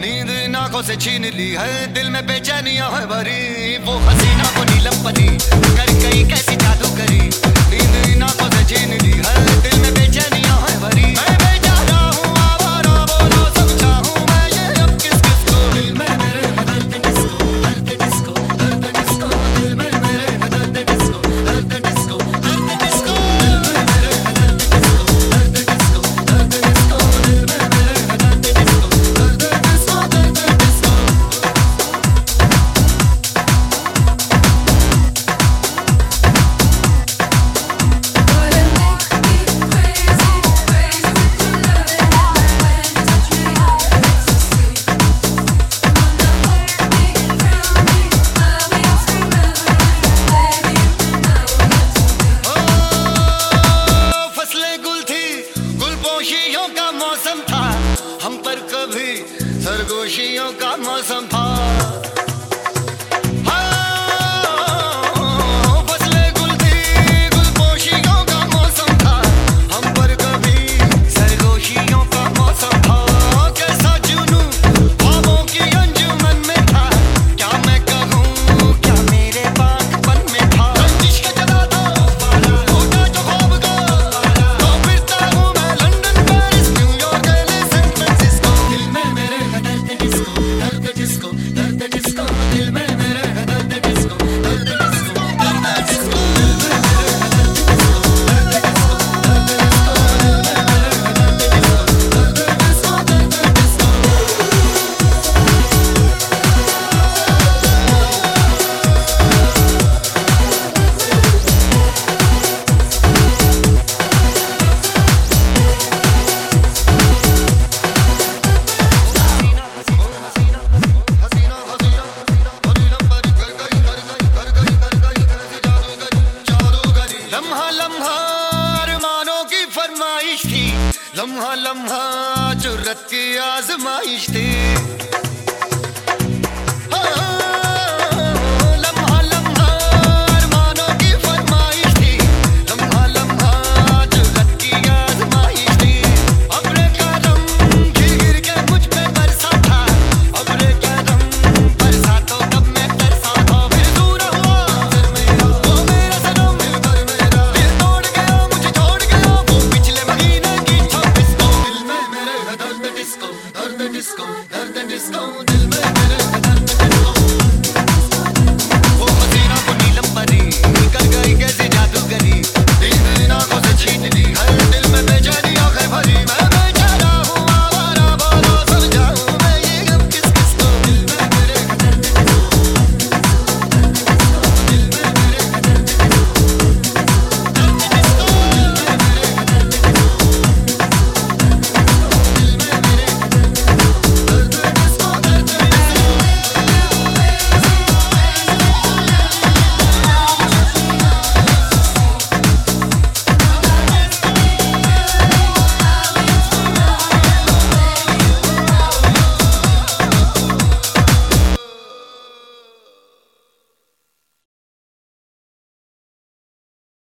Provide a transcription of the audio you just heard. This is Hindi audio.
नींद इन आँखों से छीन ली है दिल में बेचैनियाँ है भरी। वो हसीना को नीलम परी कर गई कैसी जादू करी। नींद इन खुशियों का मौसम था। लम्हा लम्हा जुरत की आजमाइश थी हाँ।, हाँ।